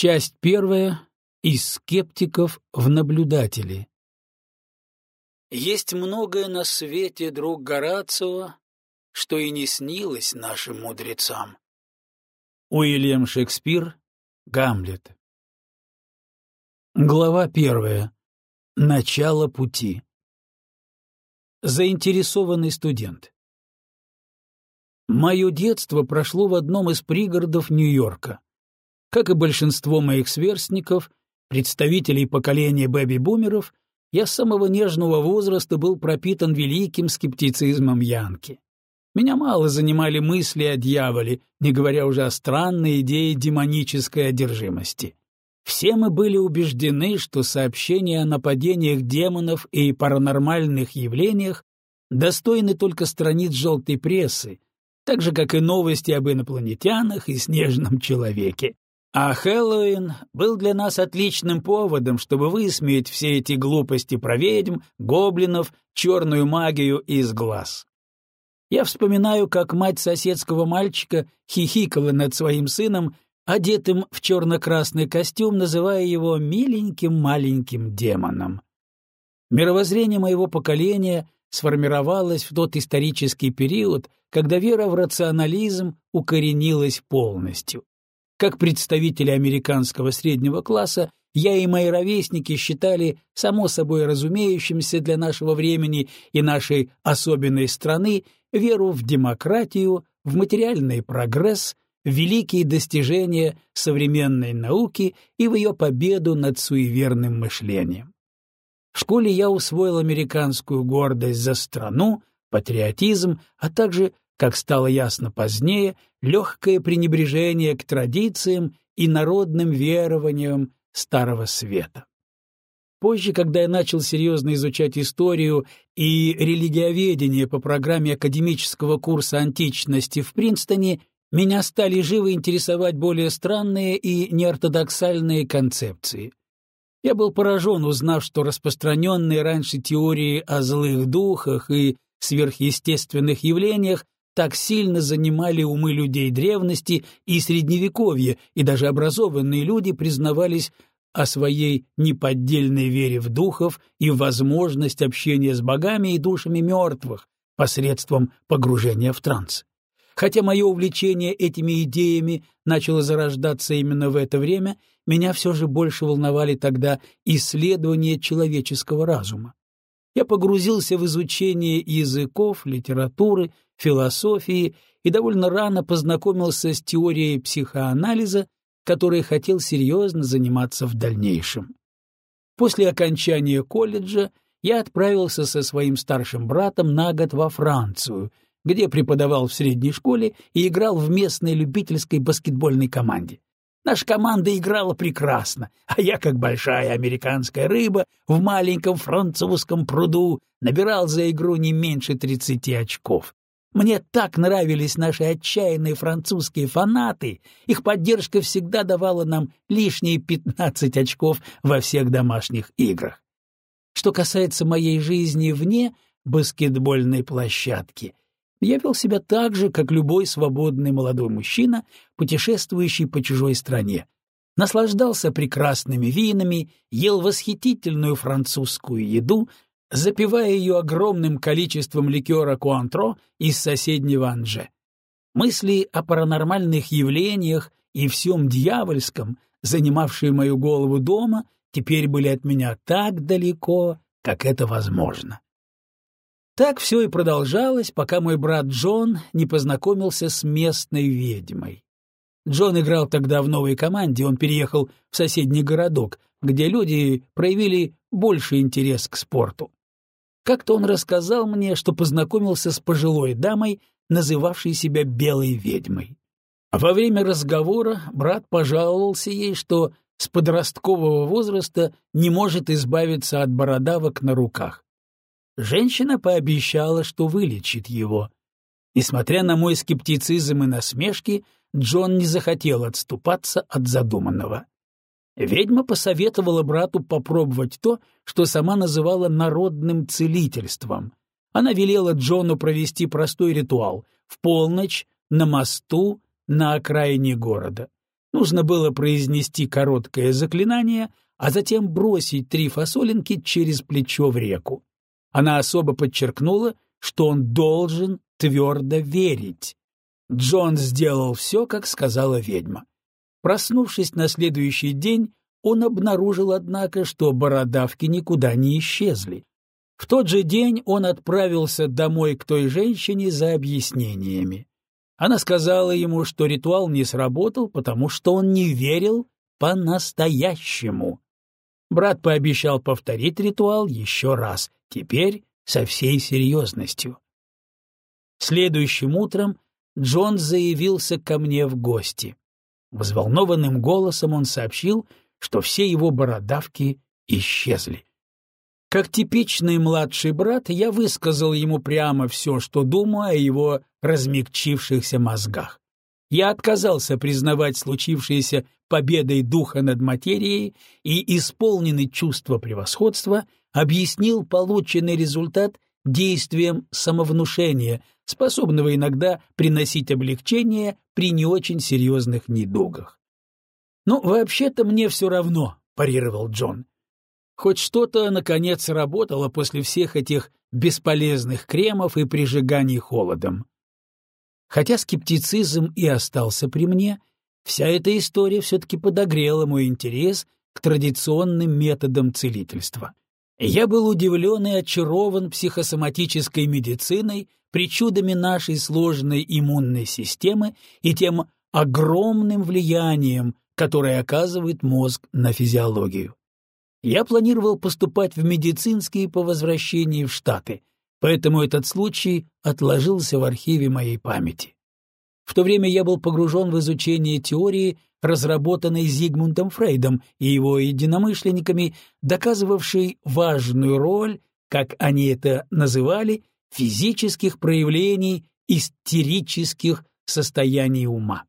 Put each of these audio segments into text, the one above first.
Часть первая. Из скептиков в наблюдатели. Есть многое на свете, друг Горацио, что и не снилось нашим мудрецам. Уильям Шекспир, Гамлет. Глава первая. Начало пути. Заинтересованный студент. Мое детство прошло в одном из пригородов Нью-Йорка. Как и большинство моих сверстников, представителей поколения бэби-бумеров, я с самого нежного возраста был пропитан великим скептицизмом Янки. Меня мало занимали мысли о дьяволе, не говоря уже о странной идее демонической одержимости. Все мы были убеждены, что сообщения о нападениях демонов и паранормальных явлениях достойны только страниц желтой прессы, так же, как и новости об инопланетянах и снежном человеке. А Хэллоуин был для нас отличным поводом, чтобы высмеять все эти глупости про ведьм, гоблинов, черную магию из глаз. Я вспоминаю, как мать соседского мальчика хихикала над своим сыном, одетым в черно-красный костюм, называя его «миленьким маленьким демоном». Мировоззрение моего поколения сформировалось в тот исторический период, когда вера в рационализм укоренилась полностью. Как представители американского среднего класса, я и мои ровесники считали само собой разумеющимся для нашего времени и нашей особенной страны веру в демократию, в материальный прогресс, в великие достижения современной науки и в ее победу над суеверным мышлением. В школе я усвоил американскую гордость за страну, патриотизм, а также как стало ясно позднее, легкое пренебрежение к традициям и народным верованиям Старого Света. Позже, когда я начал серьезно изучать историю и религиоведение по программе академического курса античности в Принстоне, меня стали живо интересовать более странные и неортодоксальные концепции. Я был поражен, узнав, что распространенные раньше теории о злых духах и сверхъестественных явлениях так сильно занимали умы людей древности и средневековья, и даже образованные люди признавались о своей неподдельной вере в духов и возможность общения с богами и душами мертвых посредством погружения в транс. Хотя мое увлечение этими идеями начало зарождаться именно в это время, меня все же больше волновали тогда исследования человеческого разума. Я погрузился в изучение языков, литературы, философии и довольно рано познакомился с теорией психоанализа, которой хотел серьезно заниматься в дальнейшем. После окончания колледжа я отправился со своим старшим братом на год во Францию, где преподавал в средней школе и играл в местной любительской баскетбольной команде. Наша команда играла прекрасно, а я, как большая американская рыба, в маленьком французском пруду набирал за игру не меньше тридцати очков. Мне так нравились наши отчаянные французские фанаты, их поддержка всегда давала нам лишние пятнадцать очков во всех домашних играх. Что касается моей жизни вне баскетбольной площадки, я вел себя так же, как любой свободный молодой мужчина, путешествующий по чужой стране. Наслаждался прекрасными винами, ел восхитительную французскую еду, запивая ее огромным количеством ликера Куантро из соседнего Анже. Мысли о паранормальных явлениях и всем дьявольском, занимавшие мою голову дома, теперь были от меня так далеко, как это возможно. Так все и продолжалось, пока мой брат Джон не познакомился с местной ведьмой. Джон играл тогда в новой команде, он переехал в соседний городок, где люди проявили больше интерес к спорту. Как-то он рассказал мне, что познакомился с пожилой дамой, называвшей себя белой ведьмой. Во время разговора брат пожаловался ей, что с подросткового возраста не может избавиться от бородавок на руках. Женщина пообещала, что вылечит его. Несмотря на мой скептицизм и насмешки, Джон не захотел отступаться от задуманного. Ведьма посоветовала брату попробовать то, что сама называла народным целительством. Она велела Джону провести простой ритуал в полночь на мосту на окраине города. Нужно было произнести короткое заклинание, а затем бросить три фасолинки через плечо в реку. Она особо подчеркнула, что он должен твердо верить. Джон сделал все, как сказала ведьма. Проснувшись на следующий день, он обнаружил, однако, что бородавки никуда не исчезли. В тот же день он отправился домой к той женщине за объяснениями. Она сказала ему, что ритуал не сработал, потому что он не верил по-настоящему. Брат пообещал повторить ритуал еще раз, теперь со всей серьезностью. Следующим утром Джон заявился ко мне в гости. Взволнованным голосом он сообщил, что все его бородавки исчезли. Как типичный младший брат, я высказал ему прямо все, что думаю о его размягчившихся мозгах. Я отказался признавать случившееся победой духа над материей и, исполненный чувства превосходства, объяснил полученный результат действием самовнушения, способного иногда приносить облегчение при не очень серьезных недугах. «Ну, вообще-то мне все равно», — парировал Джон. Хоть что-то, наконец, работало после всех этих бесполезных кремов и прижиганий холодом. Хотя скептицизм и остался при мне, вся эта история все-таки подогрела мой интерес к традиционным методам целительства. Я был удивлен и очарован психосоматической медициной, причудами нашей сложной иммунной системы и тем огромным влиянием, которое оказывает мозг на физиологию. Я планировал поступать в медицинский по возвращении в Штаты, поэтому этот случай отложился в архиве моей памяти. В то время я был погружен в изучение теории, разработанной Зигмундом Фрейдом и его единомышленниками, доказывавшей важную роль, как они это называли, физических проявлений истерических состояний ума.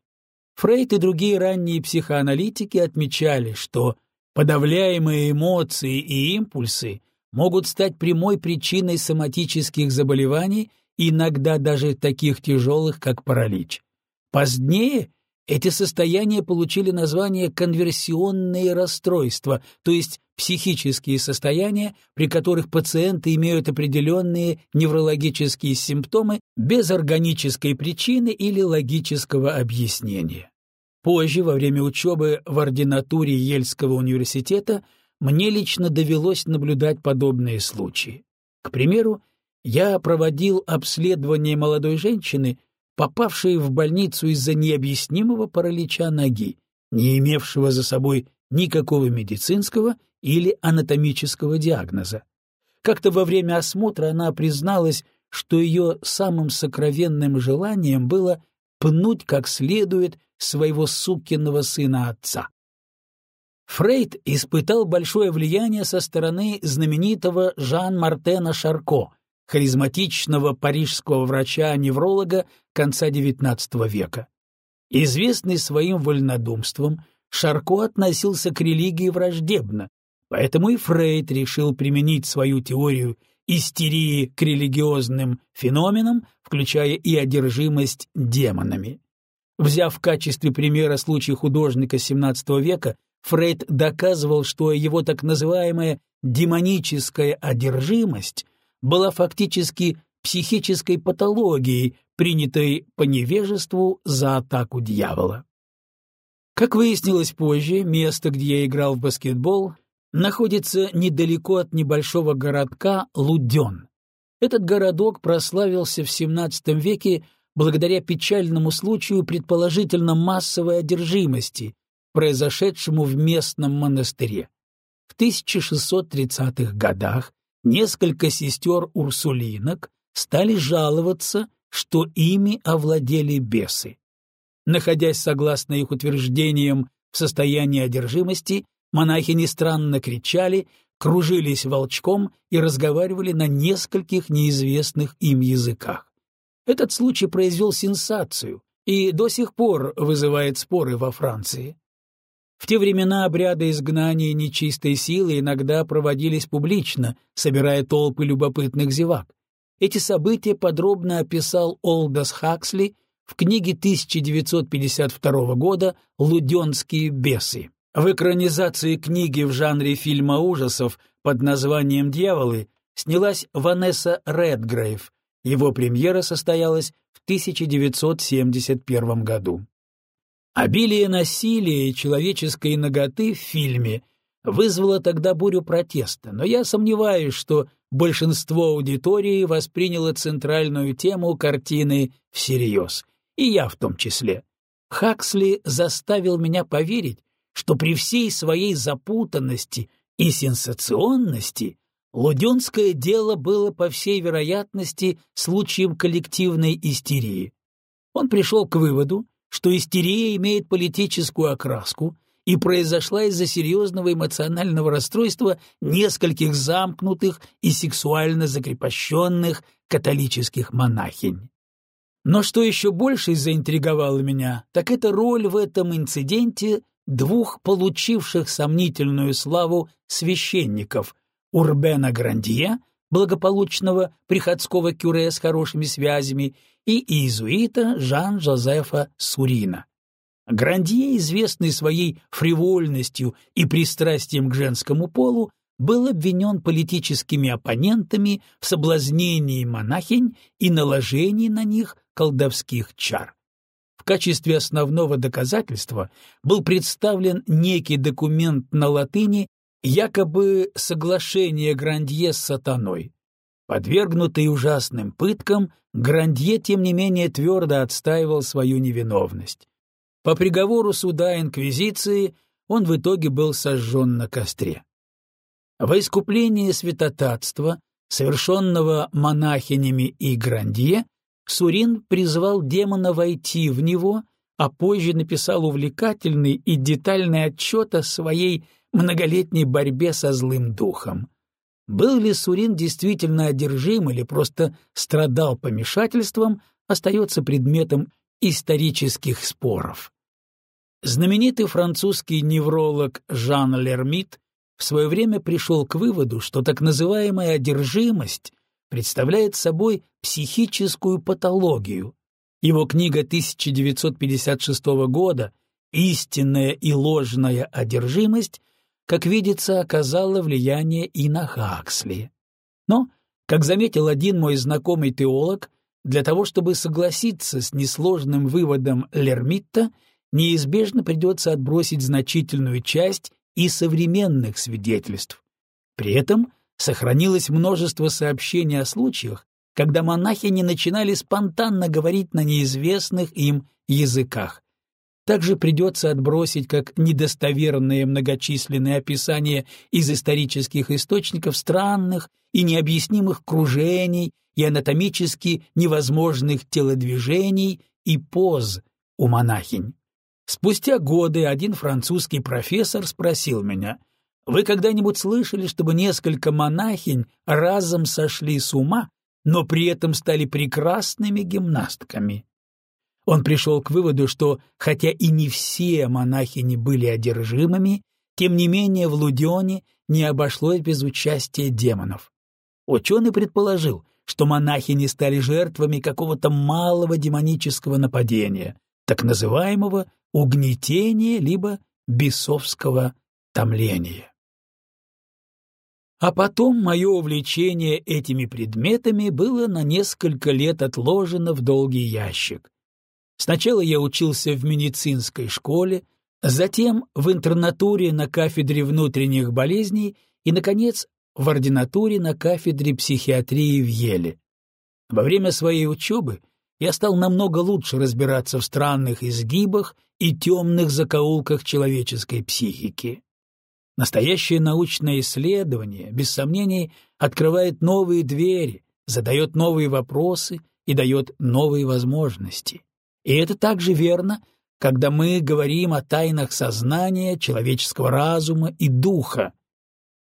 Фрейд и другие ранние психоаналитики отмечали, что Подавляемые эмоции и импульсы могут стать прямой причиной соматических заболеваний, иногда даже таких тяжелых, как паралич. Позднее эти состояния получили название конверсионные расстройства, то есть психические состояния, при которых пациенты имеют определенные неврологические симптомы без органической причины или логического объяснения. Позже, во время учебы в ординатуре Ельского университета, мне лично довелось наблюдать подобные случаи. К примеру, я проводил обследование молодой женщины, попавшей в больницу из-за необъяснимого паралича ноги, не имевшего за собой никакого медицинского или анатомического диагноза. Как-то во время осмотра она призналась, что ее самым сокровенным желанием было пнуть как следует своего сукиного сына отца. Фрейд испытал большое влияние со стороны знаменитого Жан-Мартена Шарко, харизматичного парижского врача-невролога конца XIX века. Известный своим вольнодумством, Шарко относился к религии враждебно, поэтому и Фрейд решил применить свою теорию истерии к религиозным феноменам, включая и одержимость демонами. Взяв в качестве примера случай художника XVII века, Фрейд доказывал, что его так называемая демоническая одержимость была фактически психической патологией, принятой по невежеству за атаку дьявола. Как выяснилось позже, место, где я играл в баскетбол, находится недалеко от небольшого городка Луден. Этот городок прославился в XVII веке благодаря печальному случаю предположительно массовой одержимости, произошедшему в местном монастыре. В 1630-х годах несколько сестер-урсулинок стали жаловаться, что ими овладели бесы. Находясь, согласно их утверждениям, в состоянии одержимости, монахини странно кричали, кружились волчком и разговаривали на нескольких неизвестных им языках. Этот случай произвел сенсацию и до сих пор вызывает споры во Франции. В те времена обряды изгнания нечистой силы иногда проводились публично, собирая толпы любопытных зевак. Эти события подробно описал Олдос Хаксли в книге 1952 года «Луденские бесы». В экранизации книги в жанре фильма ужасов под названием «Дьяволы» снялась Ванесса Редгрейв. Его премьера состоялась в 1971 году. Обилие насилия и человеческой наготы в фильме вызвало тогда бурю протеста, но я сомневаюсь, что большинство аудитории восприняло центральную тему картины всерьез и я в том числе. Хаксли заставил меня поверить, что при всей своей запутанности и сенсационности Луденское дело было, по всей вероятности, случаем коллективной истерии. Он пришел к выводу, что истерия имеет политическую окраску и произошла из-за серьезного эмоционального расстройства нескольких замкнутых и сексуально закрепощенных католических монахинь. Но что еще больше заинтриговало меня, так это роль в этом инциденте двух получивших сомнительную славу священников — Урбена Грандье, благополучного приходского кюре с хорошими связями, и иезуита Жан-Жозефа Сурина. Грандье, известный своей фривольностью и пристрастием к женскому полу, был обвинен политическими оппонентами в соблазнении монахинь и наложении на них колдовских чар. В качестве основного доказательства был представлен некий документ на латыни, якобы соглашение Грандье с сатаной. Подвергнутый ужасным пыткам, Грандье, тем не менее, твердо отстаивал свою невиновность. По приговору суда Инквизиции он в итоге был сожжен на костре. Во искупление святотатства, совершенного монахинями и Грандье, Сурин призвал демона войти в него, а позже написал увлекательный и детальный отчет о своей многолетней борьбе со злым духом. Был ли Сурин действительно одержим или просто страдал помешательством, остается предметом исторических споров. Знаменитый французский невролог Жан Лермит в свое время пришел к выводу, что так называемая одержимость представляет собой психическую патологию. Его книга 1956 года «Истинная и ложная одержимость», как видится, оказала влияние и на Хаксли. Но, как заметил один мой знакомый теолог, для того, чтобы согласиться с несложным выводом Лермитта, неизбежно придется отбросить значительную часть и современных свидетельств. При этом Сохранилось множество сообщений о случаях, когда монахини начинали спонтанно говорить на неизвестных им языках. Также придется отбросить как недостоверные многочисленные описания из исторических источников странных и необъяснимых кружений и анатомически невозможных телодвижений и поз у монахинь. Спустя годы один французский профессор спросил меня, вы когда-нибудь слышали, чтобы несколько монахинь разом сошли с ума, но при этом стали прекрасными гимнастками? Он пришел к выводу, что, хотя и не все монахини были одержимыми, тем не менее в Лудионе не обошлось без участия демонов. Ученый предположил, что монахини стали жертвами какого-то малого демонического нападения, так называемого угнетения либо бесовского томления. А потом мое увлечение этими предметами было на несколько лет отложено в долгий ящик. Сначала я учился в медицинской школе, затем в интернатуре на кафедре внутренних болезней и, наконец, в ординатуре на кафедре психиатрии в Еле. Во время своей учебы я стал намного лучше разбираться в странных изгибах и темных закоулках человеческой психики. Настоящее научное исследование, без сомнений, открывает новые двери, задает новые вопросы и дает новые возможности. И это также верно, когда мы говорим о тайнах сознания, человеческого разума и духа.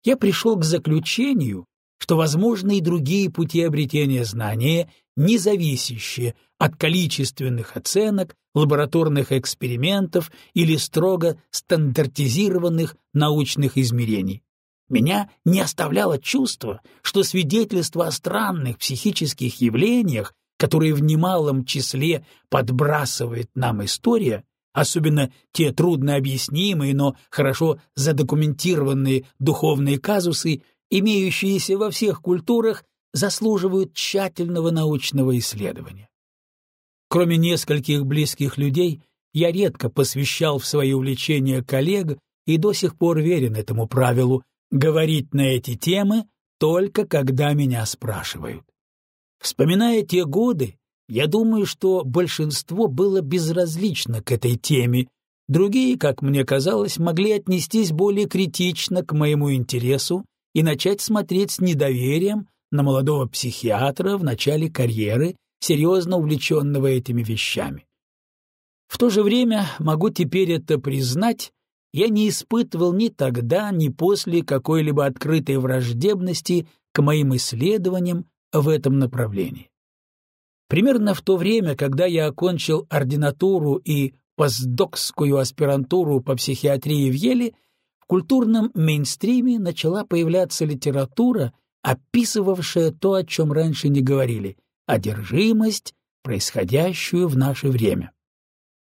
Я пришел к заключению, что возможны и другие пути обретения знания, не зависящие от количественных оценок, лабораторных экспериментов или строго стандартизированных научных измерений. Меня не оставляло чувство, что свидетельства о странных психических явлениях, которые в немалом числе подбрасывает нам история, особенно те труднообъяснимые, но хорошо задокументированные духовные казусы, имеющиеся во всех культурах, заслуживают тщательного научного исследования. Кроме нескольких близких людей, я редко посвящал в свои увлечения коллег и до сих пор верен этому правилу говорить на эти темы только когда меня спрашивают. Вспоминая те годы, я думаю, что большинство было безразлично к этой теме, другие, как мне казалось, могли отнестись более критично к моему интересу и начать смотреть с недоверием на молодого психиатра в начале карьеры, серьезно увлеченного этими вещами. В то же время, могу теперь это признать, я не испытывал ни тогда, ни после какой-либо открытой враждебности к моим исследованиям в этом направлении. Примерно в то время, когда я окончил ординатуру и постдокскую аспирантуру по психиатрии в Еле, в культурном мейнстриме начала появляться литература, описывавшая то, о чем раньше не говорили — одержимость, происходящую в наше время.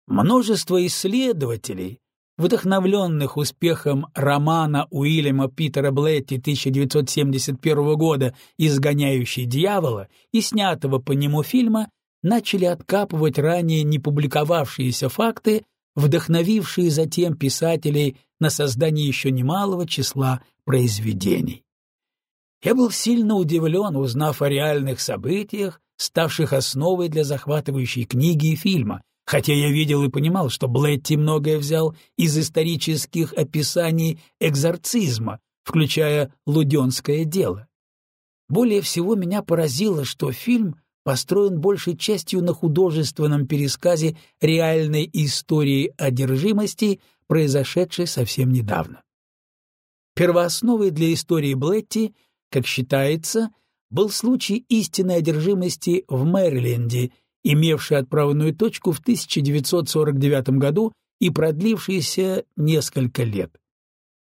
Множество исследователей, вдохновленных успехом романа Уильяма Питера Блетти 1971 года «Изгоняющий дьявола» и снятого по нему фильма, начали откапывать ранее не публиковавшиеся факты, вдохновившие затем писателей на создание еще немалого числа произведений. Я был сильно удивлен, узнав о реальных событиях, ставших основой для захватывающей книги и фильма, хотя я видел и понимал, что Блетти многое взял из исторических описаний экзорцизма, включая «Луденское дело». Более всего меня поразило, что фильм построен большей частью на художественном пересказе реальной истории одержимости, произошедшей совсем недавно. Первоосновой для истории Блетти, как считается, был случай истинной одержимости в Мэриленде – имевший отправную точку в 1949 году и продлившийся несколько лет.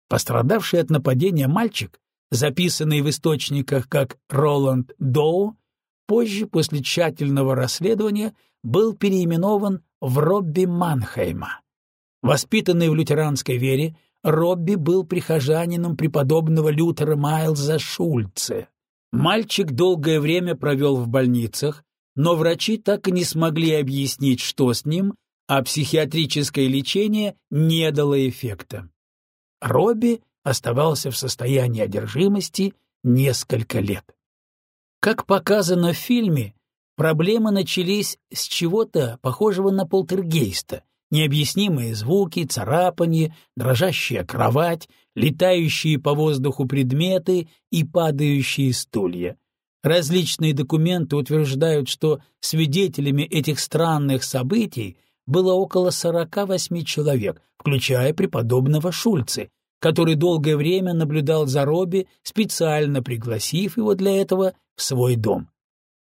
Пострадавший от нападения мальчик, записанный в источниках как Роланд Доу, позже, после тщательного расследования, был переименован в Робби Манхейма. Воспитанный в лютеранской вере, Робби был прихожанином преподобного Лютера Майлза Шульце. Мальчик долгое время провел в больницах, но врачи так и не смогли объяснить, что с ним, а психиатрическое лечение не дало эффекта. Робби оставался в состоянии одержимости несколько лет. Как показано в фильме, проблемы начались с чего-то похожего на полтергейста, необъяснимые звуки, царапанье, дрожащая кровать, летающие по воздуху предметы и падающие стулья. Различные документы утверждают, что свидетелями этих странных событий было около 48 человек, включая преподобного Шульцы, который долгое время наблюдал за Робби, специально пригласив его для этого в свой дом.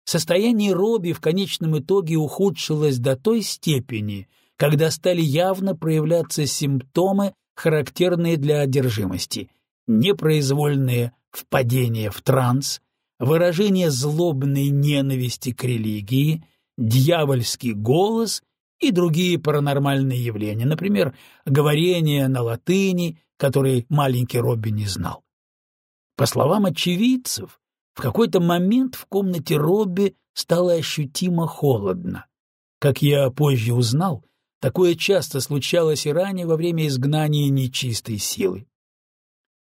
Состояние Робби в конечном итоге ухудшилось до той степени, когда стали явно проявляться симптомы, характерные для одержимости, непроизвольные впадения в транс, выражение злобной ненависти к религии, дьявольский голос и другие паранормальные явления, например, говорение на латыни, который маленький Робби не знал. По словам очевидцев, в какой-то момент в комнате Робби стало ощутимо холодно. Как я позже узнал, такое часто случалось и ранее во время изгнания нечистой силы.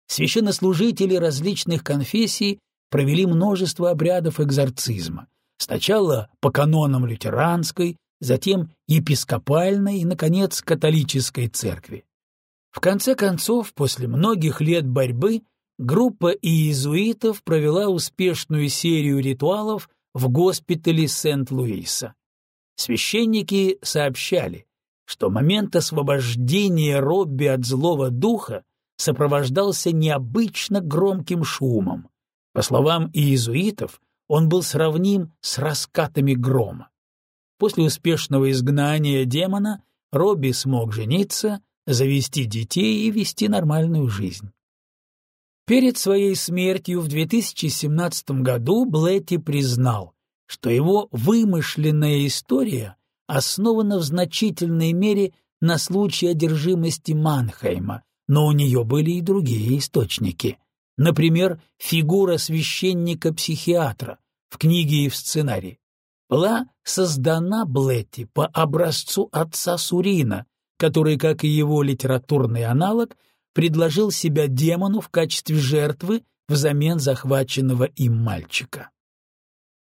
Священнослужители различных конфессий провели множество обрядов экзорцизма. Сначала по канонам лютеранской, затем епископальной и, наконец, католической церкви. В конце концов, после многих лет борьбы, группа иезуитов провела успешную серию ритуалов в госпитале Сент-Луиса. Священники сообщали, что момент освобождения Робби от злого духа сопровождался необычно громким шумом. По словам иезуитов, он был сравним с раскатами грома. После успешного изгнания демона Робби смог жениться, завести детей и вести нормальную жизнь. Перед своей смертью в 2017 году Блетти признал, что его вымышленная история основана в значительной мере на случае одержимости Манхейма, но у нее были и другие источники. Например, фигура священника-психиатра в книге и в сценарии была создана Блетти по образцу отца Сурина, который, как и его литературный аналог, предложил себя демону в качестве жертвы взамен захваченного им мальчика.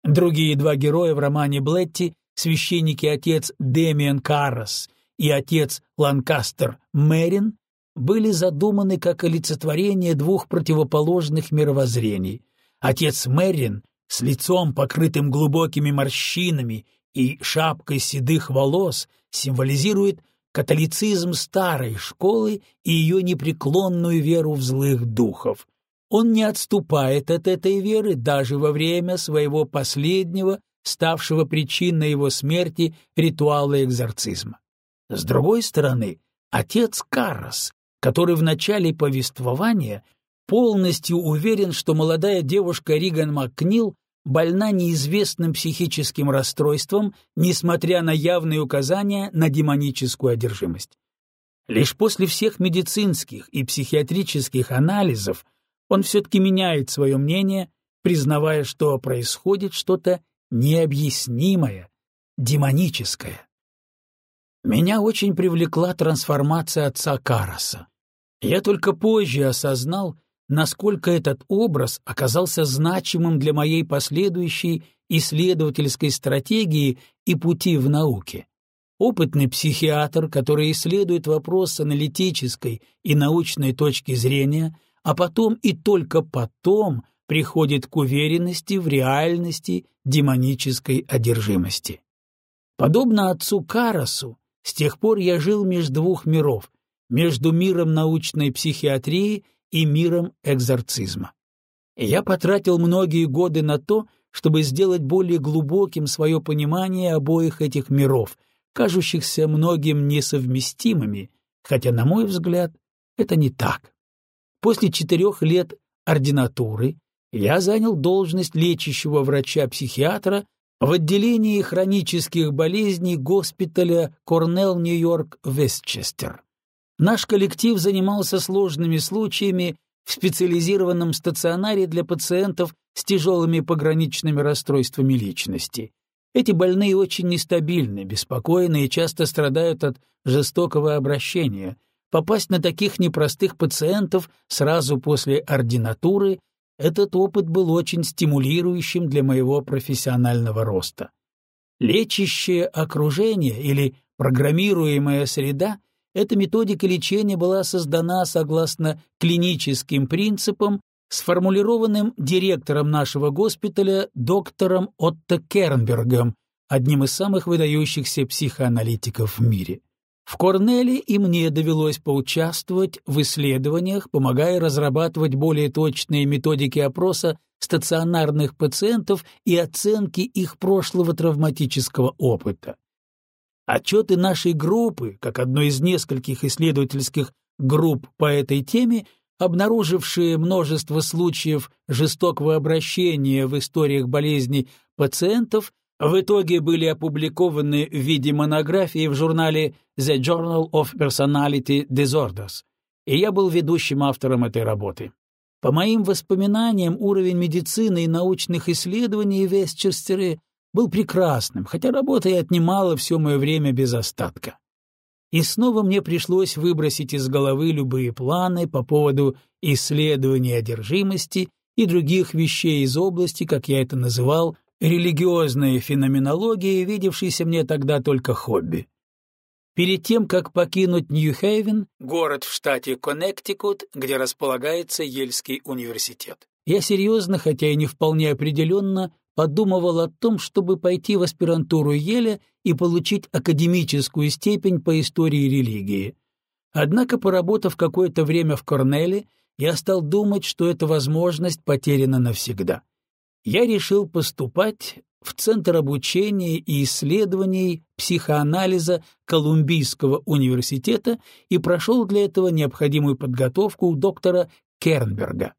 Другие два героя в романе Блетти — священники-отец Демиан Каррос и отец Ланкастер Мерин — были задуманы как олицетворение двух противоположных мировоззрений. Отец Мерин с лицом, покрытым глубокими морщинами и шапкой седых волос, символизирует католицизм старой школы и ее непреклонную веру в злых духов. Он не отступает от этой веры даже во время своего последнего, ставшего причиной его смерти, ритуала экзорцизма. С другой стороны, отец Каррос, который в начале повествования полностью уверен, что молодая девушка Риган Макнил больна неизвестным психическим расстройством, несмотря на явные указания на демоническую одержимость. Лишь после всех медицинских и психиатрических анализов он все-таки меняет свое мнение, признавая, что происходит что-то необъяснимое, демоническое. Меня очень привлекла трансформация отца Караса. Я только позже осознал, насколько этот образ оказался значимым для моей последующей исследовательской стратегии и пути в науке. Опытный психиатр, который исследует вопрос с аналитической и научной точки зрения, а потом и только потом приходит к уверенности в реальности демонической одержимости. Подобно отцу Карасу, с тех пор я жил между двух миров, между миром научной психиатрии и миром экзорцизма. Я потратил многие годы на то, чтобы сделать более глубоким свое понимание обоих этих миров, кажущихся многим несовместимыми, хотя, на мой взгляд, это не так. После четырех лет ординатуры я занял должность лечащего врача-психиатра в отделении хронических болезней госпиталя Корнелл Нью-Йорк Вестчестер. Наш коллектив занимался сложными случаями в специализированном стационаре для пациентов с тяжелыми пограничными расстройствами личности. Эти больные очень нестабильны, беспокойны и часто страдают от жестокого обращения. Попасть на таких непростых пациентов сразу после ординатуры — этот опыт был очень стимулирующим для моего профессионального роста. Лечащее окружение или программируемая среда — эта методика лечения была создана согласно клиническим принципам, сформулированным директором нашего госпиталя доктором Отто Кернбергом, одним из самых выдающихся психоаналитиков в мире. В Корнеле и мне довелось поучаствовать в исследованиях, помогая разрабатывать более точные методики опроса стационарных пациентов и оценки их прошлого травматического опыта. Отчеты нашей группы, как одной из нескольких исследовательских групп по этой теме, обнаружившие множество случаев жестокого обращения в историях болезней пациентов, в итоге были опубликованы в виде монографии в журнале The Journal of Personality Disorders, и я был ведущим автором этой работы. По моим воспоминаниям, уровень медицины и научных исследований в Вестчестере был прекрасным, хотя работа и отнимала все мое время без остатка. И снова мне пришлось выбросить из головы любые планы по поводу исследования одержимости и других вещей из области, как я это называл, религиозной феноменологии, видевшейся мне тогда только хобби. Перед тем, как покинуть Нью-Хейвен, город в штате Коннектикут, где располагается Ельский университет, я серьезно, хотя и не вполне определенно, подумывал о том, чтобы пойти в аспирантуру Еля и получить академическую степень по истории религии. Однако, поработав какое-то время в Корнеле, я стал думать, что эта возможность потеряна навсегда. Я решил поступать в Центр обучения и исследований психоанализа Колумбийского университета и прошел для этого необходимую подготовку у доктора Кернберга.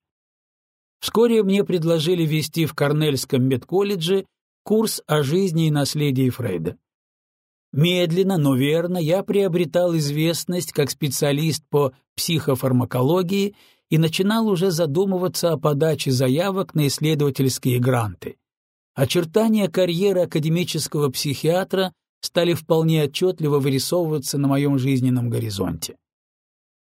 Вскоре мне предложили вести в Корнельском медколледже курс о жизни и наследии Фрейда. Медленно, но верно я приобретал известность как специалист по психофармакологии и начинал уже задумываться о подаче заявок на исследовательские гранты. Очертания карьеры академического психиатра стали вполне отчетливо вырисовываться на моем жизненном горизонте.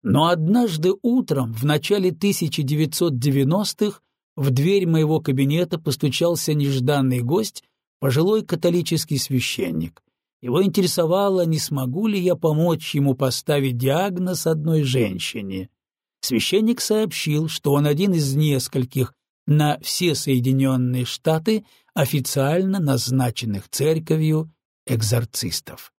Но однажды утром, в начале 1990-х, в дверь моего кабинета постучался нежданный гость, пожилой католический священник. Его интересовало, не смогу ли я помочь ему поставить диагноз одной женщине. Священник сообщил, что он один из нескольких на все Соединенные Штаты официально назначенных церковью экзорцистов.